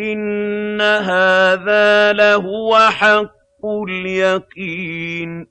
إِنَّ هَٰذَا لَهُوَ حَقُّ الْيَقِينِ